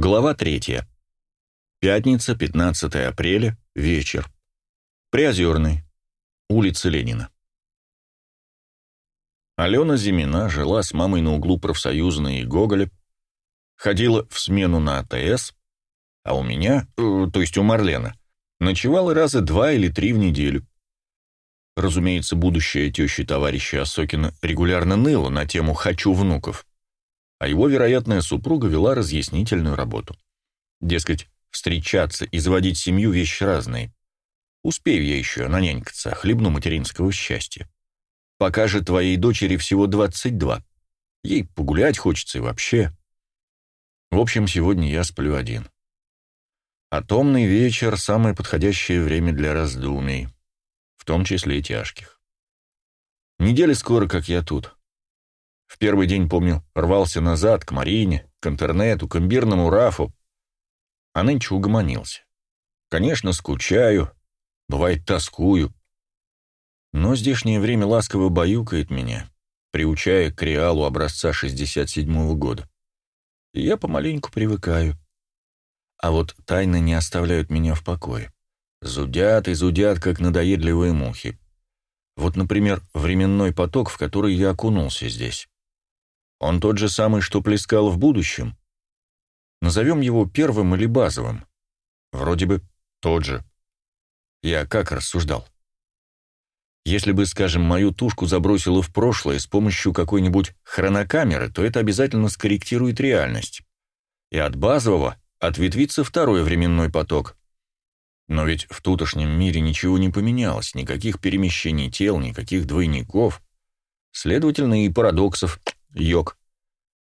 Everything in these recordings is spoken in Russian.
Глава третья. Пятница, 15 апреля, вечер. Приозерный. Улица Ленина. Алена Зимина жила с мамой на углу профсоюзной и Гоголя, ходила в смену на АТС, а у меня, э, то есть у Марлена, ночевала раза два или три в неделю. Разумеется, будущая теща товарища Осокина регулярно ныла на тему «хочу внуков», а его вероятная супруга вела разъяснительную работу. Дескать, встречаться и заводить семью – вещи разные. Успею я еще нанянькаться, хлебну материнского счастья. Пока же твоей дочери всего 22. Ей погулять хочется и вообще. В общем, сегодня я сплю один. А томный вечер – самое подходящее время для раздумий в том числе и тяжких. Неделя скоро, как я тут. В первый день, помню, рвался назад, к Марине, к интернету, к имбирному рафу, а нынче угомонился. Конечно, скучаю, бывает, тоскую. Но здешнее время ласково баюкает меня, приучая к реалу образца 67-го года. И я помаленьку привыкаю. А вот тайны не оставляют меня в покое. Зудят и зудят, как надоедливые мухи. Вот, например, временной поток, в который я окунулся здесь. Он тот же самый, что плескал в будущем. Назовем его первым или базовым. Вроде бы тот же. Я как рассуждал? Если бы, скажем, мою тушку забросило в прошлое с помощью какой-нибудь хронокамеры, то это обязательно скорректирует реальность. И от базового ответвится второй временной поток, но ведь в тутошнем мире ничего не поменялось, никаких перемещений тел, никаких двойников. Следовательно, и парадоксов. Йог.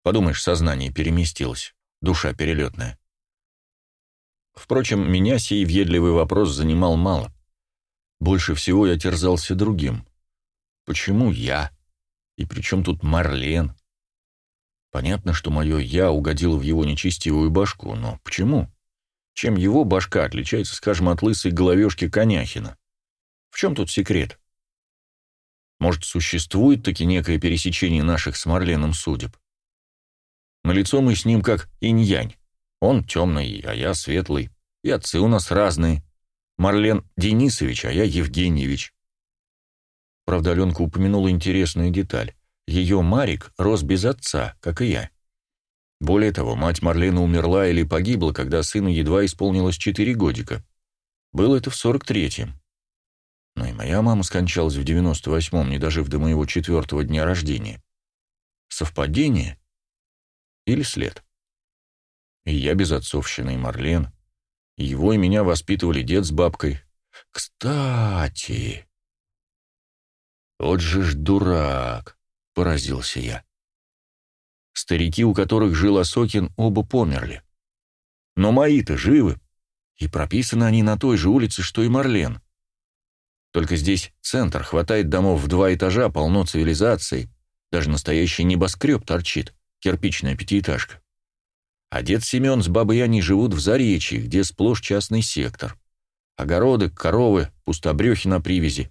Подумаешь, сознание переместилось, душа перелетная. Впрочем, меня сей въедливый вопрос занимал мало. Больше всего я терзался другим. Почему я? И при чем тут Марлен? Понятно, что мое «я» угодило в его нечестивую башку, но почему? Чем его башка отличается, скажем, от лысой головешки Коняхина? В чем тут секрет? Может, существует таки некое пересечение наших с Марленом судеб? На лицо мы с ним как инь-янь. Он темный, а я светлый. И отцы у нас разные. Марлен Денисович, а я Евгеньевич. Правда, Аленка упомянула интересную деталь. Ее Марик рос без отца, как и я. Более того, мать Марлена умерла или погибла, когда сыну едва исполнилось четыре годика. Было это в сорок третьем. Моя мама скончалась в девяносто восьмом, не дожив до моего четвертого дня рождения. Совпадение? Или след? И я без отцовщины, и Марлен. Его и меня воспитывали дед с бабкой. Кстати... Вот же ж дурак, поразился я. Старики, у которых жил Осокин, оба померли. Но мои-то живы, и прописаны они на той же улице, что и Марлен. Только здесь центр, хватает домов в два этажа, полно цивилизации, даже настоящий небоскреб торчит, кирпичная пятиэтажка. А дед Семен с бабой Аней живут в Заречье, где сплошь частный сектор. Огороды, коровы, пустобрехи на привязи.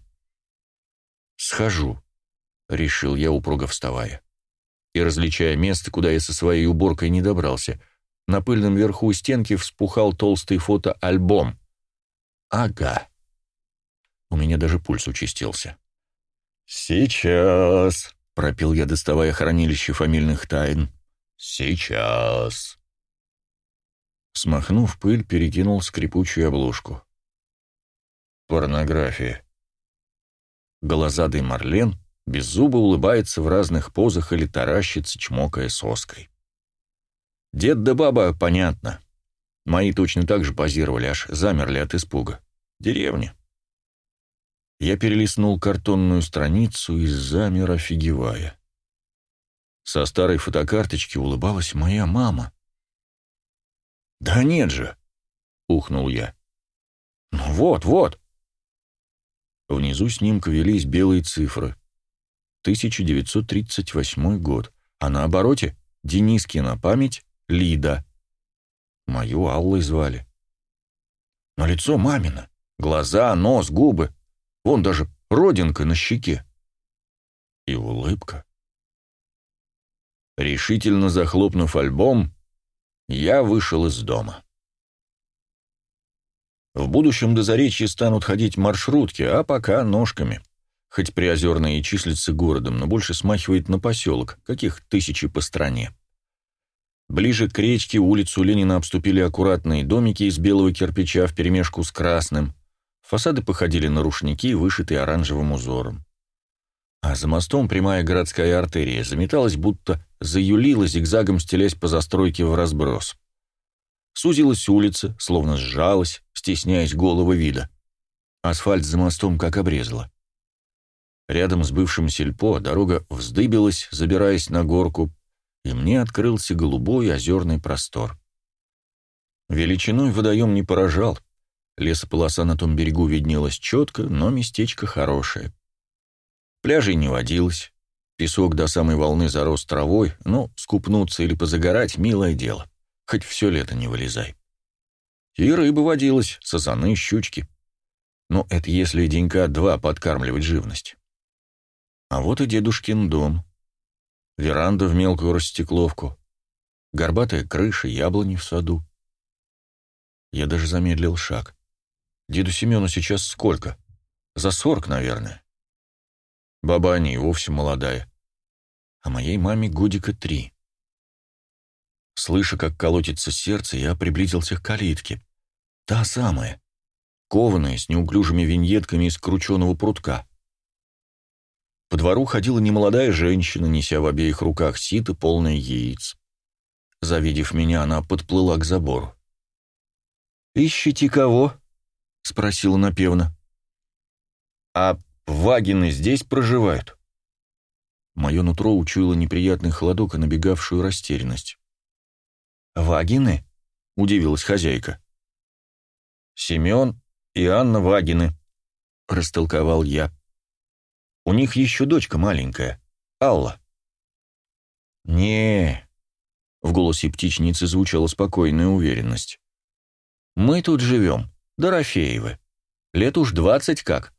«Схожу», — решил я, упруго вставая и различая место, куда я со своей уборкой не добрался. На пыльном верху стенки вспухал толстый фотоальбом. Ага. У меня даже пульс участился. «Сейчас», — пропил я, доставая хранилище фамильных тайн. «Сейчас». Смахнув пыль, перекинул скрипучую обложку. Порнография. Глазадый Марлен беззубо улыбается в разных позах или таращится, чмокая соской. Дед да баба, понятно. Мои точно так же позировали, аж замерли от испуга. Деревня. Я перелистнул картонную страницу и замер, офигевая. Со старой фотокарточки улыбалась моя мама. «Да нет же!» — ухнул я. «Ну вот, вот!» Внизу снимка велись белые цифры. 1938 год, а на обороте Денискина память Лида. Мою Аллой звали. Но лицо мамина, глаза, нос, губы, вон даже родинка на щеке. И улыбка. Решительно захлопнув альбом, я вышел из дома. В будущем до Заречья станут ходить маршрутки, а пока ножками. Хоть Приозерное и числится городом, но больше смахивает на поселок, каких тысячи по стране. Ближе к речке улицу Ленина обступили аккуратные домики из белого кирпича вперемешку с красным. Фасады походили на рушники, вышитые оранжевым узором. А за мостом прямая городская артерия заметалась, будто заюлила, зигзагом стелясь по застройке в разброс. Сузилась улица, словно сжалась, стесняясь голого вида. Асфальт за мостом как обрезала. Рядом с бывшим сельпо дорога вздыбилась, забираясь на горку, и мне открылся голубой озерный простор. Величиной водоем не поражал. Лесополоса на том берегу виднелась четко, но местечко хорошее. Пляжей не водилось. Песок до самой волны зарос травой, но скупнуться или позагорать — милое дело. Хоть все лето не вылезай. И рыба водилась, сазаны, щучки. Но это если денька два подкармливать живность. А вот и дедушкин дом. Веранда в мелкую растекловку. Горбатая крыша, яблони в саду. Я даже замедлил шаг. Деду Семену сейчас сколько? За сорок, наверное. Баба Аня и вовсе молодая. А моей маме годика три. Слыша, как колотится сердце, я приблизился к калитке. Та самая. Кованая, с неуклюжими виньетками из крученого прутка. По двору ходила немолодая женщина, неся в обеих руках сито, полное яиц. Завидев меня, она подплыла к забору. «Ищите кого?» — спросила напевно. «А Вагины здесь проживают?» Мое нутро учуяло неприятный холодок и набегавшую растерянность. «Вагины?» — удивилась хозяйка. «Семен и Анна Вагины», — растолковал я. «У них еще дочка маленькая, Алла». не в голосе птичницы звучала спокойная уверенность. «Мы тут живем, Дорофеевы. Лет уж двадцать как.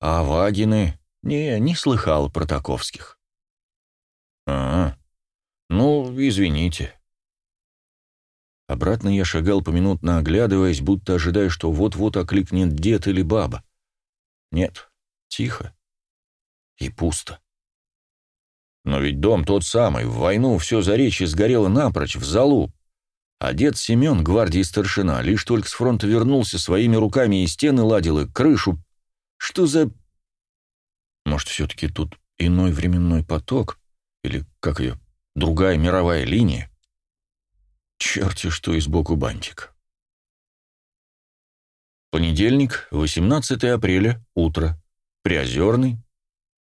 А Вагины? Не, не слыхал про таковских. А, ну, извините. Обратно я шагал поминутно оглядываясь, будто ожидая, что вот-вот окликнет дед или баба. Нет, тихо и пусто. Но ведь дом тот самый, в войну все заречье сгорело напрочь, в залу. А дед Семен, гвардии старшина, лишь только с фронта вернулся, своими руками и стены ладил, и крышу что за... Может, все-таки тут иной временной поток? Или, как ее, другая мировая линия? Черти, что и сбоку бантик. Понедельник, 18 апреля, утро. Приозерный,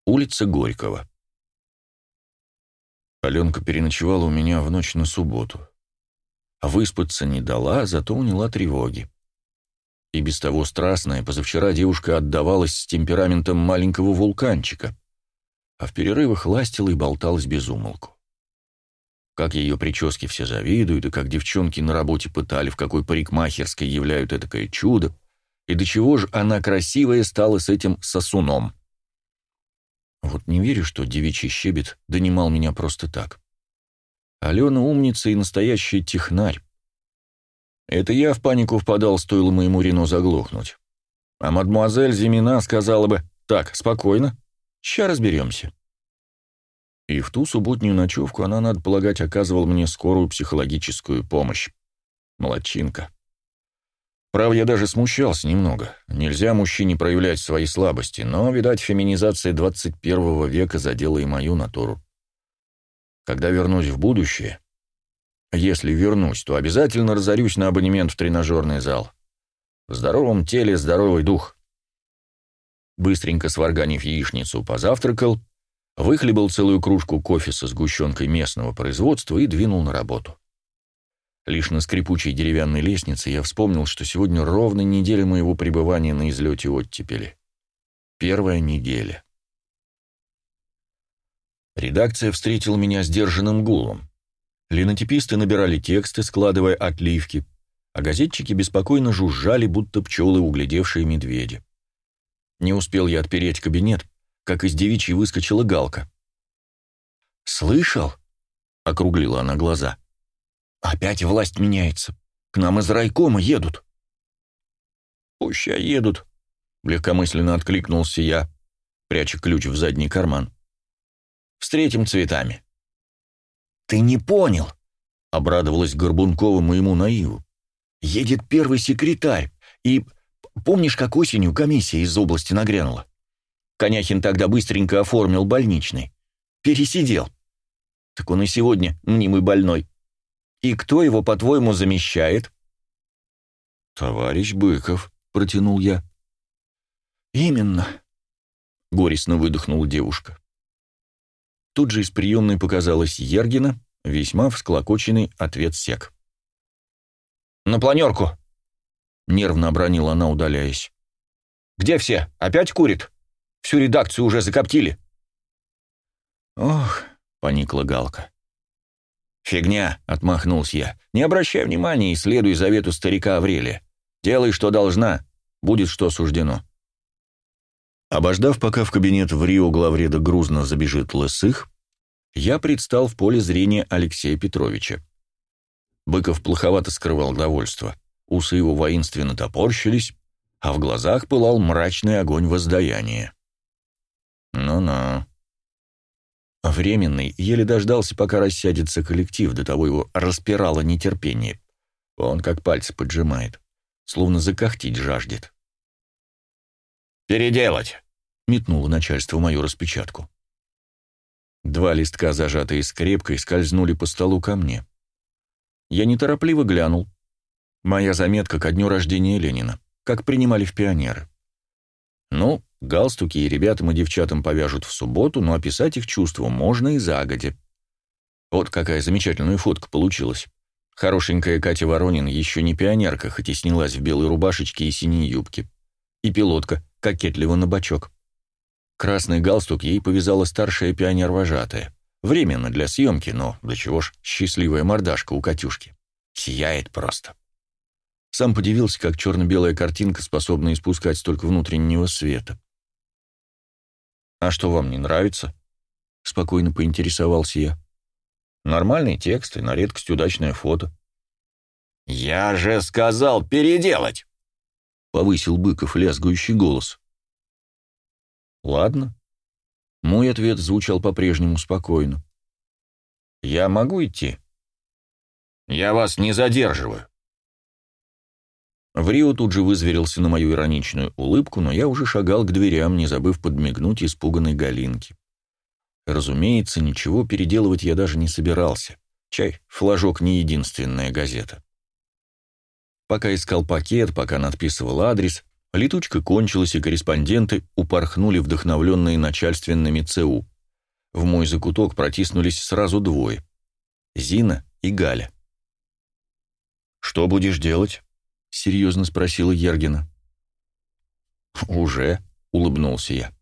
улица Горького. Аленка переночевала у меня в ночь на субботу. А выспаться не дала, зато уняла тревоги. И без того страстная, позавчера девушка отдавалась с темпераментом маленького вулканчика, а в перерывах ластила и болталась без умолку. Как ее прически все завидуют, и как девчонки на работе пытали, в какой парикмахерской являют этакое чудо, и до чего же она красивая стала с этим сосуном. Вот не верю, что девичий щебет донимал меня просто так. Алена умница и настоящий технарь. Это я в панику впадал, стоило моему Рено заглохнуть. А мадмуазель Зимина сказала бы, «Так, спокойно, ща разберемся». И в ту субботнюю ночевку она, надо полагать, оказывала мне скорую психологическую помощь. Молодчинка. Правда, я даже смущался немного. Нельзя мужчине проявлять свои слабости, но, видать, феминизация 21 века задела и мою натуру. Когда вернусь в будущее, если вернусь, то обязательно разорюсь на абонемент в тренажерный зал. В здоровом теле здоровый дух. Быстренько сварганив яичницу, позавтракал, выхлебал целую кружку кофе со сгущенкой местного производства и двинул на работу. Лишь на скрипучей деревянной лестнице я вспомнил, что сегодня ровно неделя моего пребывания на излете оттепели. Первая неделя. Редакция встретила меня сдержанным гулом. Линотиписты набирали тексты, складывая отливки, а газетчики беспокойно жужжали, будто пчелы, углядевшие медведя. Не успел я отпереть кабинет, как из девичьей выскочила галка. «Слышал?» — округлила она глаза. Опять власть меняется. К нам из райкома едут. Пуща едут, легкомысленно откликнулся я, пряча ключ в задний карман. Встретим цветами. Ты не понял, обрадовалась Горбункова моему наиву. Едет первый секретарь, и помнишь, как осенью комиссия из области нагрянула? Коняхин тогда быстренько оформил больничный. Пересидел. Так он и сегодня мнимый больной. И кто его, по-твоему, замещает? Товарищ Быков, протянул я. Именно, горестно выдохнула девушка. Тут же из приемной показалась Ергина, весьма всклокоченный ответ сек. «На планерку!» — нервно обронила она, удаляясь. «Где все? Опять курит? Всю редакцию уже закоптили». «Ох», — поникла Галка. «Фигня», — отмахнулся я. «Не обращай внимания и следуй завету старика Аврелия. Делай, что должна, будет, что суждено». Обождав, пока в кабинет в Рио главреда грузно забежит лысых, я предстал в поле зрения Алексея Петровича. Быков плоховато скрывал довольство. Усы его воинственно топорщились, а в глазах пылал мрачный огонь воздаяния. Ну-ну. Временный еле дождался, пока рассядется коллектив, до того его распирало нетерпение. Он как пальцы поджимает, словно закохтить жаждет. «Переделать!» — метнуло начальство мою распечатку. Два листка, зажатые скрепкой, скользнули по столу ко мне. Я неторопливо глянул. Моя заметка ко дню рождения Ленина, как принимали в пионеры. Ну, галстуки и ребятам и девчатам повяжут в субботу, но описать их чувства можно и загодя. Вот какая замечательная фотка получилась. Хорошенькая Катя Воронин еще не пионерка, хоть и снялась в белой рубашечке и синей юбке. И пилотка, кокетливо на бочок. Красный галстук ей повязала старшая пионер-вожатая. Временно для съемки, но до чего ж счастливая мордашка у Катюшки. Сияет просто. Сам подивился, как черно-белая картинка способна испускать столько внутреннего света. «А что вам не нравится?» — спокойно поинтересовался я. «Нормальный текст и на редкость удачное фото». «Я же сказал переделать!» повысил Быков лязгающий голос. Ладно. Мой ответ звучал по-прежнему спокойно. Я могу идти? Я вас не задерживаю. В Рио тут же вызверился на мою ироничную улыбку, но я уже шагал к дверям, не забыв подмигнуть испуганной Галинке. Разумеется, ничего переделывать я даже не собирался. Чай, флажок не единственная газета. Пока искал пакет, пока надписывал адрес, летучка кончилась, и корреспонденты упорхнули, вдохновленные начальственными ЦУ. В мой закуток протиснулись сразу двое — Зина и Галя. «Что будешь делать?» — серьезно спросила Ергина. «Уже», — улыбнулся я.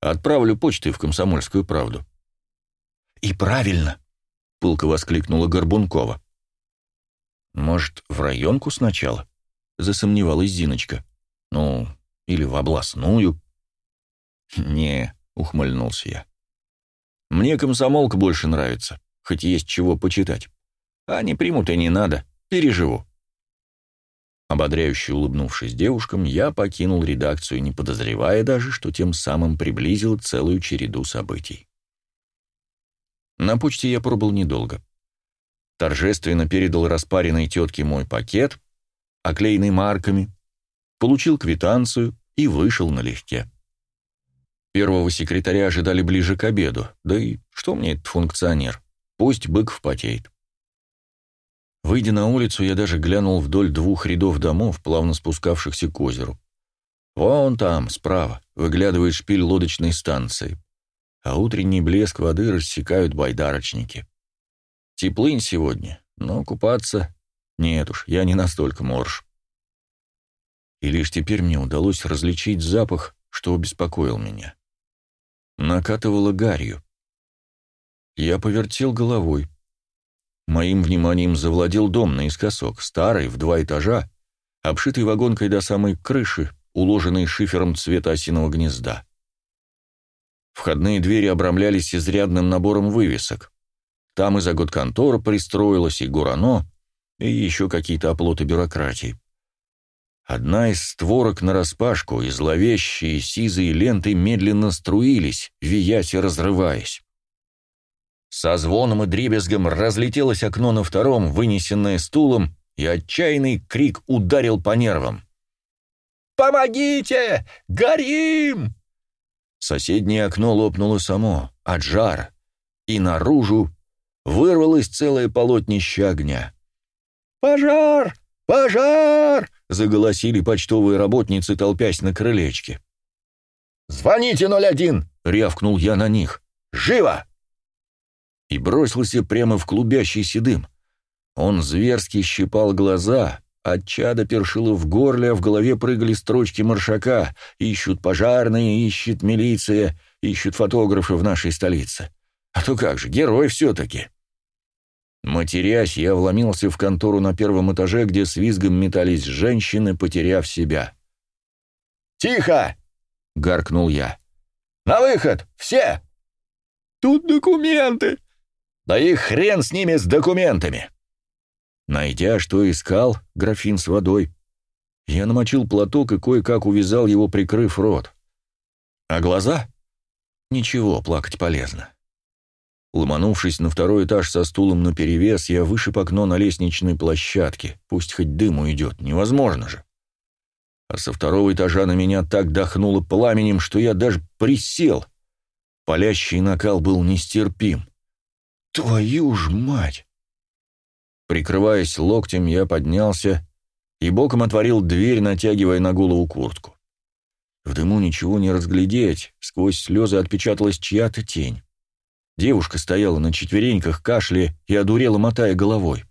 «Отправлю почтой в комсомольскую правду». «И правильно!» — пылко воскликнула Горбункова. «Может, в районку сначала?» — засомневалась Зиночка. «Ну, или в областную?» «Не», — ухмыльнулся я. «Мне комсомолка больше нравится, хоть есть чего почитать. А не примут и не надо, переживу». Ободряюще улыбнувшись девушкам, я покинул редакцию, не подозревая даже, что тем самым приблизил целую череду событий. На почте я пробыл недолго торжественно передал распаренной тетке мой пакет, оклеенный марками, получил квитанцию и вышел налегке. Первого секретаря ожидали ближе к обеду, да и что мне этот функционер? Пусть бык потеет. Выйдя на улицу, я даже глянул вдоль двух рядов домов, плавно спускавшихся к озеру. Вон там, справа, выглядывает шпиль лодочной станции, а утренний блеск воды рассекают байдарочники. Теплынь сегодня, но купаться... Нет уж, я не настолько морж. И лишь теперь мне удалось различить запах, что обеспокоил меня. Накатывало гарью. Я повертел головой. Моим вниманием завладел дом наискосок, старый, в два этажа, обшитый вагонкой до самой крыши, уложенный шифером цвета осиного гнезда. Входные двери обрамлялись изрядным набором вывесок. Там и за год контора пристроилась, и Гурано, и еще какие-то оплоты бюрократии. Одна из створок нараспашку, и зловещие сизые ленты медленно струились, виясь и разрываясь. Со звоном и дребезгом разлетелось окно на втором, вынесенное стулом, и отчаянный крик ударил по нервам. «Помогите! Горим!» Соседнее окно лопнуло само, от жара, и наружу вырвалось целое полотнище огня. «Пожар! Пожар!» — заголосили почтовые работницы, толпясь на крылечке. «Звоните 01!» — рявкнул я на них. «Живо!» И бросился прямо в клубящийся дым. Он зверски щипал глаза, от чада першило в горле, а в голове прыгали строчки маршака. Ищут пожарные, ищет милиция, ищут фотографы в нашей столице. А то как же, герой все-таки. Матерясь, я вломился в контору на первом этаже, где с визгом метались женщины, потеряв себя. «Тихо!» — гаркнул я. «На выход! Все!» «Тут документы!» «Да и хрен с ними, с документами!» Найдя, что искал, графин с водой, я намочил платок и кое-как увязал его, прикрыв рот. А глаза? Ничего, плакать полезно. Ломанувшись на второй этаж со стулом наперевес, я вышиб окно на лестничной площадке. Пусть хоть дым уйдет, невозможно же. А со второго этажа на меня так дохнуло пламенем, что я даже присел. Палящий накал был нестерпим. Твою ж мать! Прикрываясь локтем, я поднялся и боком отворил дверь, натягивая на голову куртку. В дыму ничего не разглядеть, сквозь слезы отпечаталась чья-то тень. Девушка стояла на четвереньках, кашляя и одурела, мотая головой.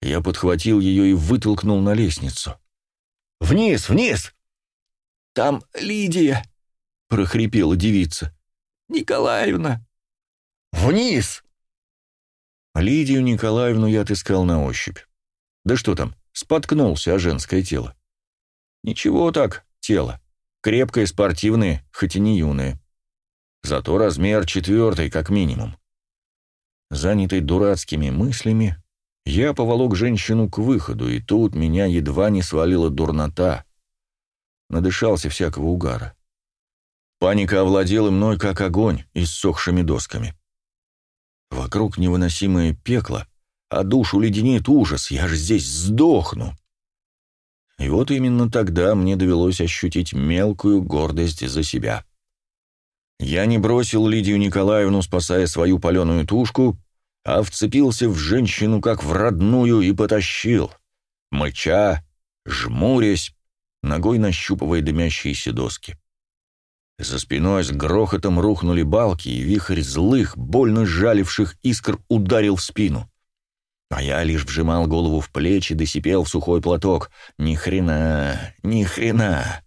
Я подхватил ее и вытолкнул на лестницу. «Вниз, вниз!» «Там Лидия!» — прохрипела девица. «Николаевна!» «Вниз!» Лидию Николаевну я отыскал на ощупь. Да что там, споткнулся о женское тело. Ничего так, тело. Крепкое, спортивное, хоть и не юное. Зато размер четвертый, как минимум. Занятый дурацкими мыслями, я поволок женщину к выходу, и тут меня едва не свалила дурнота. Надышался всякого угара. Паника овладела мной, как огонь, иссохшими досками. Вокруг невыносимое пекло, а душу леденит ужас, я же здесь сдохну. И вот именно тогда мне довелось ощутить мелкую гордость за себя. Я не бросил Лидию Николаевну, спасая свою паленую тушку, а вцепился в женщину как в родную и потащил, мыча, жмурясь, ногой нащупывая дымящиеся доски. За спиной с грохотом рухнули балки, и вихрь злых, больно жаливших искр ударил в спину. А я лишь вжимал голову в плечи, досипел в сухой платок. Ни хрена, ни хрена.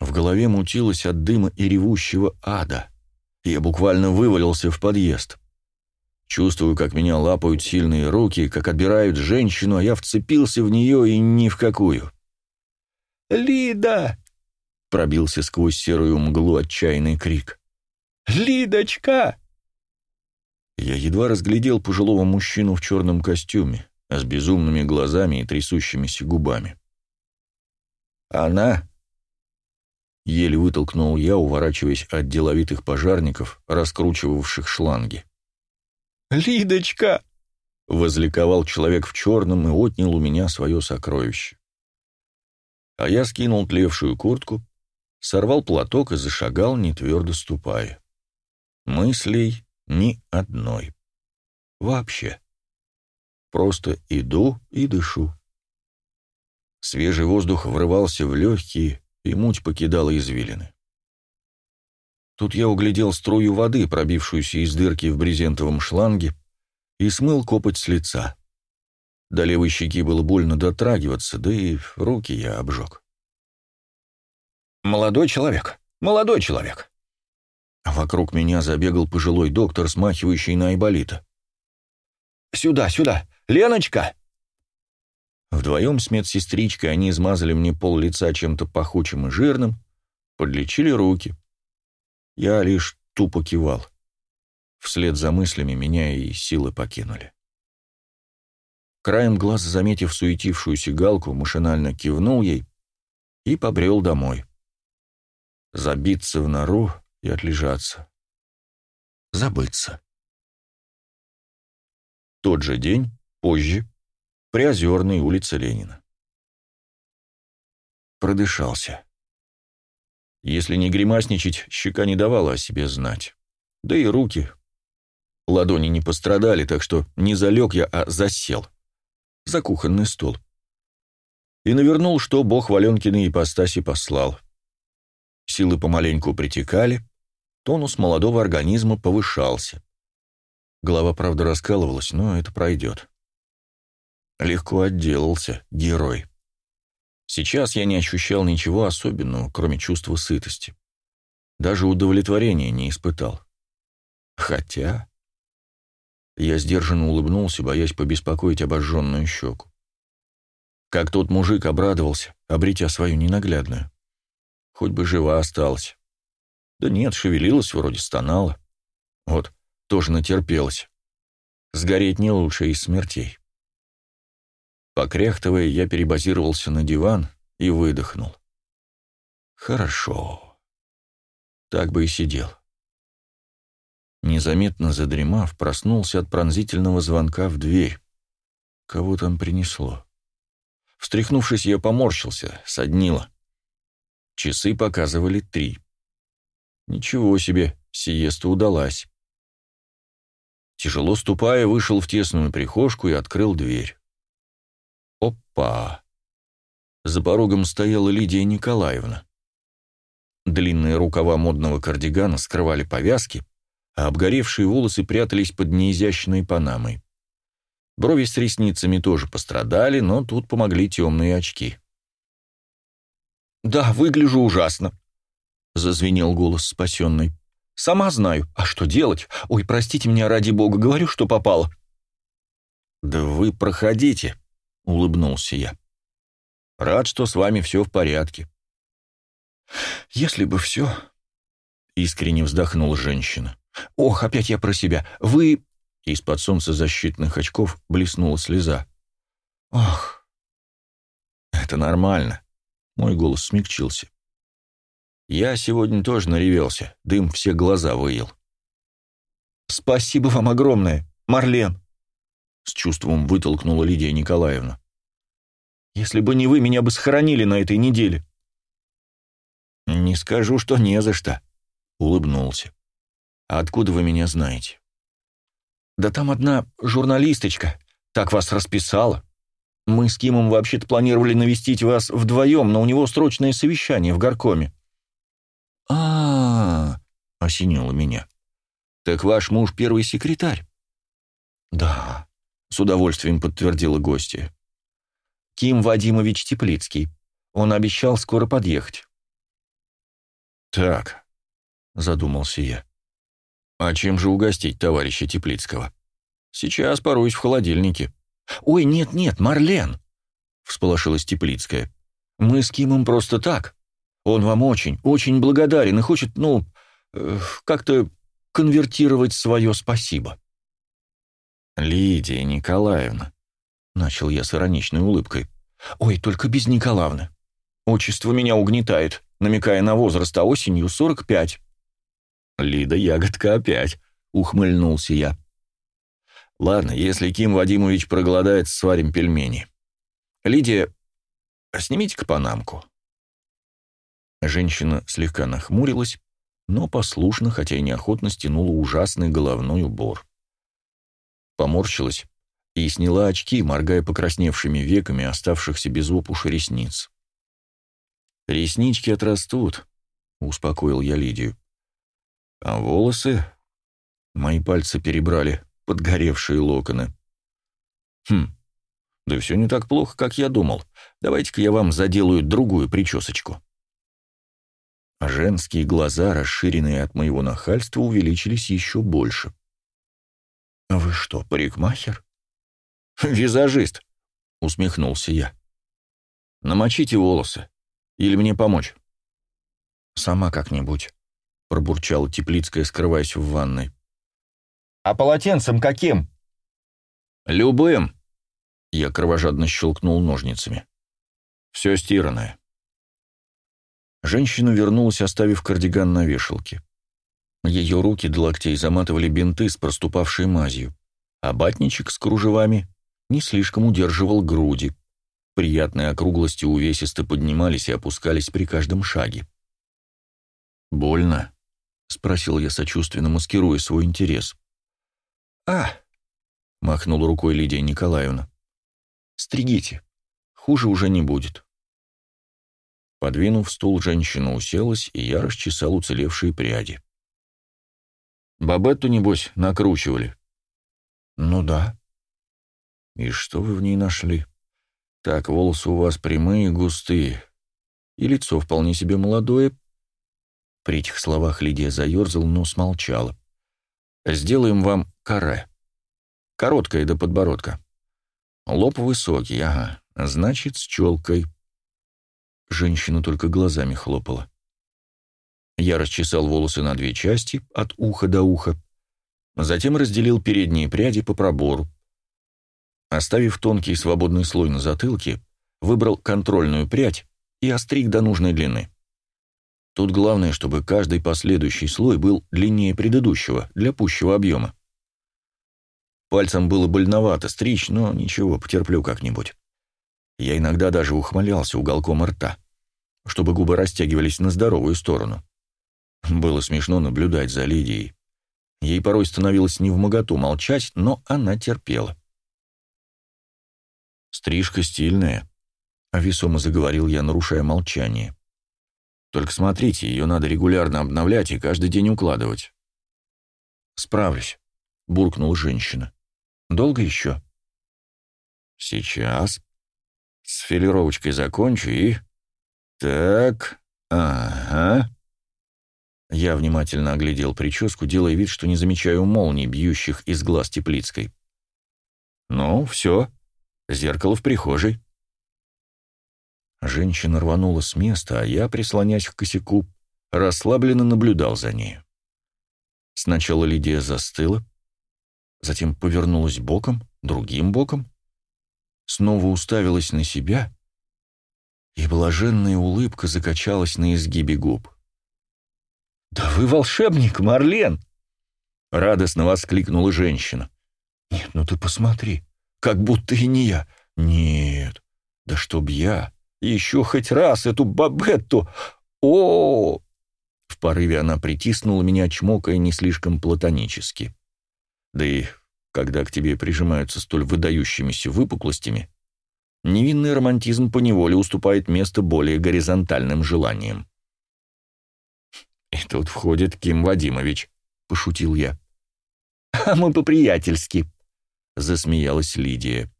В голове мутилось от дыма и ревущего ада. Я буквально вывалился в подъезд. Чувствую, как меня лапают сильные руки, как отбирают женщину, а я вцепился в нее и ни в какую. «Лида!» Пробился сквозь серую мглу отчаянный крик. «Лидочка!» Я едва разглядел пожилого мужчину в черном костюме, с безумными глазами и трясущимися губами. «Она?» Еле вытолкнул я, уворачиваясь от деловитых пожарников, раскручивавших шланги. «Лидочка!» — возликовал человек в черном и отнял у меня свое сокровище. А я скинул тлевшую куртку, сорвал платок и зашагал, не твердо ступая. Мыслей ни одной. Вообще. Просто иду и дышу. Свежий воздух врывался в легкие, и муть покидала извилины. Тут я углядел струю воды, пробившуюся из дырки в брезентовом шланге, и смыл копоть с лица. До левой щеки было больно дотрагиваться, да и руки я обжег. «Молодой человек! Молодой человек!» Вокруг меня забегал пожилой доктор, смахивающий на айболита. «Сюда, сюда! Леночка!» Вдвоем с медсестричкой они измазали мне пол лица чем-то пахучим и жирным, подлечили руки. Я лишь тупо кивал. Вслед за мыслями меня и силы покинули. Краем глаз, заметив суетившуюся галку, машинально кивнул ей и побрел домой. Забиться в нору и отлежаться. Забыться. Тот же день, позже, Приозерной улице Ленина. Продышался. Если не гримасничать, щека не давала о себе знать. Да и руки. Ладони не пострадали, так что не залег я, а засел. За кухонный стол. И навернул, что бог Валенкины ипостаси послал. Силы помаленьку притекали, тонус молодого организма повышался. Голова, правда, раскалывалась, но это пройдет. Легко отделался, герой. Сейчас я не ощущал ничего особенного, кроме чувства сытости. Даже удовлетворения не испытал. Хотя... Я сдержанно улыбнулся, боясь побеспокоить обожженную щеку. Как тот мужик обрадовался, обретя свою ненаглядную. Хоть бы жива осталась. Да нет, шевелилась, вроде стонала. Вот, тоже натерпелась. Сгореть не лучше из смертей. Покряхтывая, я перебазировался на диван и выдохнул. Хорошо. Так бы и сидел. Незаметно задремав, проснулся от пронзительного звонка в дверь. Кого там принесло? Встряхнувшись, я поморщился, соднило. Часы показывали три. Ничего себе, сиеста удалась. Тяжело ступая, вышел в тесную прихожку и открыл дверь. Опа! За порогом стояла Лидия Николаевна. Длинные рукава модного кардигана скрывали повязки, а обгоревшие волосы прятались под неизящной панамой. Брови с ресницами тоже пострадали, но тут помогли темные очки. «Да, выгляжу ужасно», — зазвенел голос спасенной. «Сама знаю. А что делать? Ой, простите меня, ради бога, говорю, что попало». «Да вы проходите», — улыбнулся я. «Рад, что с вами все в порядке». «Если бы все...» — искренне вздохнула женщина. «Ох, опять я про себя. Вы...» Из-под солнцезащитных очков блеснула слеза. «Ох...» «Это нормально», — мой голос смягчился. «Я сегодня тоже наревелся, дым все глаза выел». «Спасибо вам огромное, Марлен!» С чувством вытолкнула Лидия Николаевна. «Если бы не вы, меня бы схоронили на этой неделе». «Не скажу, что не за что», — улыбнулся. «А откуда вы меня знаете?» «Да там одна журналисточка так вас расписала. Мы с Кимом вообще-то планировали навестить вас вдвоем, но у него срочное совещание в горкоме». «А-а-а», — осенило меня. «Так ваш муж первый секретарь?» «Да», с удовольствием подтвердила гостья. Ким Вадимович Теплицкий. Он обещал скоро подъехать. Так, задумался я. А чем же угостить товарища Теплицкого? Сейчас поруюсь в холодильнике. Ой, нет-нет, Марлен, всполошилась Теплицкая. Мы с Кимом просто так. Он вам очень, очень благодарен и хочет, ну, э, как-то конвертировать свое спасибо. «Лидия Николаевна», — начал я с ироничной улыбкой. «Ой, только без Николаевны. Отчество меня угнетает, намекая на возраст, а осенью сорок пять». «Лида Ягодка опять», — ухмыльнулся я. «Ладно, если Ким Вадимович проголодается, сварим пельмени. Лидия, снимите-ка панамку». Женщина слегка нахмурилась, но послушно, хотя и неохотно стянула ужасный головной убор поморщилась и сняла очки, моргая покрасневшими веками оставшихся без опуши ресниц. «Реснички отрастут», — успокоил я Лидию. «А волосы?» Мои пальцы перебрали подгоревшие локоны. «Хм, да все не так плохо, как я думал. Давайте-ка я вам заделаю другую причесочку». А женские глаза, расширенные от моего нахальства, увеличились еще больше. «А «Вы что, парикмахер?» «Визажист», — усмехнулся я. «Намочите волосы. Или мне помочь?» «Сама как-нибудь», — пробурчала Теплицкая, скрываясь в ванной. А полотенцем каким?» «Любым», — я кровожадно щелкнул ножницами. «Все стиранное». Женщина вернулась, оставив кардиган на вешалке. Ее руки до локтей заматывали бинты с проступавшей мазью, а батничек с кружевами не слишком удерживал груди. Приятные округлости увесисто поднимались и опускались при каждом шаге. «Больно?» — спросил я сочувственно, маскируя свой интерес. «А!» — махнула рукой Лидия Николаевна. «Стригите. Хуже уже не будет». Подвинув стул, женщина уселась, и я расчесал уцелевшие пряди. «Бабетту, небось, накручивали?» «Ну да». «И что вы в ней нашли? Так, волосы у вас прямые, густые, и лицо вполне себе молодое». При этих словах Лидия заерзала, но смолчала. «Сделаем вам каре. Короткое до подбородка. Лоб высокий, ага, значит, с челкой». Женщина только глазами хлопала. Я расчесал волосы на две части, от уха до уха, затем разделил передние пряди по пробору. Оставив тонкий свободный слой на затылке, выбрал контрольную прядь и остриг до нужной длины. Тут главное, чтобы каждый последующий слой был длиннее предыдущего, для пущего объема. Пальцем было больновато стричь, но ничего, потерплю как-нибудь. Я иногда даже ухмылялся уголком рта, чтобы губы растягивались на здоровую сторону. Было смешно наблюдать за Лидией. Ей порой становилось невмоготу молчать, но она терпела. «Стрижка стильная», — весомо заговорил я, нарушая молчание. «Только смотрите, ее надо регулярно обновлять и каждый день укладывать». «Справлюсь», — буркнула женщина. «Долго еще?» «Сейчас», с филировочкой закончу и... Так, ага. Я внимательно оглядел прическу, делая вид, что не замечаю молний, бьющих из глаз Теплицкой. Ну, все. Зеркало в прихожей. Женщина рванула с места, а я, прислонясь к косяку, расслабленно наблюдал за ней. Сначала Лидия застыла, затем повернулась боком, другим боком, снова уставилась на себя, и блаженная улыбка закачалась на изгибе губ. «Да вы волшебник, Марлен!» — радостно воскликнула женщина. «Нет, ну ты посмотри, как будто и не я. Нет, да чтоб я еще хоть раз эту бабетту... о, В порыве она притиснула меня, чмокая не слишком платонически. Да и когда к тебе прижимаются столь выдающимися выпуклостями, невинный романтизм поневоле уступает место более горизонтальным желаниям. «И тут входит Ким Вадимович», — пошутил я. «А мы по-приятельски», — засмеялась Лидия.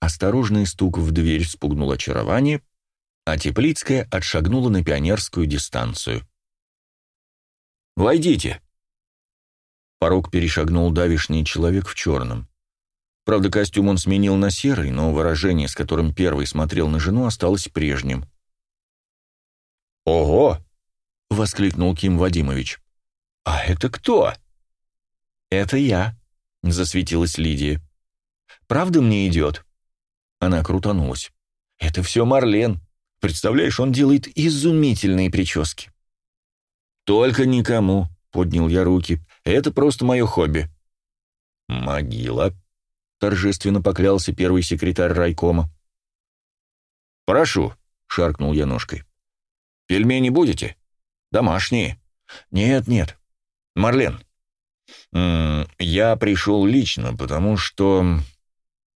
Осторожный стук в дверь спугнул очарование, а Теплицкая отшагнула на пионерскую дистанцию. «Войдите», Порог перешагнул давишний человек в черном. Правда, костюм он сменил на серый, но выражение, с которым первый смотрел на жену, осталось прежним. «Ого!» — воскликнул Ким Вадимович. «А это кто?» «Это я», — засветилась Лидия. «Правда мне идет?» Она крутанулась. «Это все Марлен. Представляешь, он делает изумительные прически». «Только никому», — поднял я руки. Это просто мое хобби». «Могила», — торжественно поклялся первый секретарь райкома. «Прошу», — шаркнул я ножкой. «Пельмени будете? Домашние?» «Нет, нет. Марлен, я пришел лично, потому что...»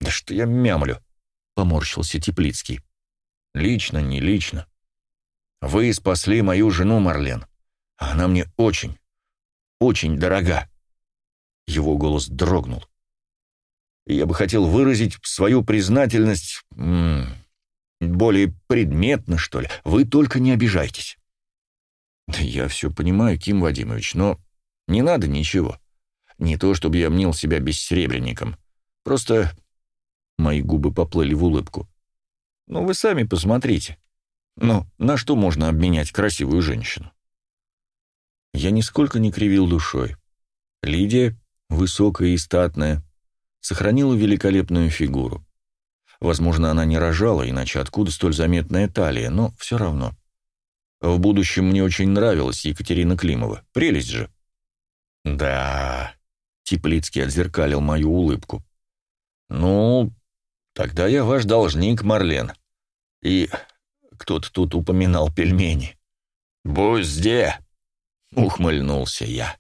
«Да что я мямлю?» — поморщился Теплицкий. «Лично, не лично. Вы спасли мою жену, Марлен. Она мне очень, очень дорога». Его голос дрогнул. «Я бы хотел выразить свою признательность более предметно, что ли. Вы только не обижайтесь». «Да я все понимаю, Ким Вадимович, но не надо ничего. Не то, чтобы я мнил себя бессребренником. Просто...» Мои губы поплыли в улыбку. «Ну, вы сами посмотрите. Ну, на что можно обменять красивую женщину?» Я нисколько не кривил душой. Лидия, высокая и статная, сохранила великолепную фигуру. Возможно, она не рожала, иначе откуда столь заметная талия, но все равно. В будущем мне очень нравилась Екатерина Климова. Прелесть же. Да, Теплицкий отзеркалил мою улыбку. Ну, тогда я ваш должник, Марлен. И кто-то тут упоминал пельмени. «Бузде!» — ухмыльнулся я.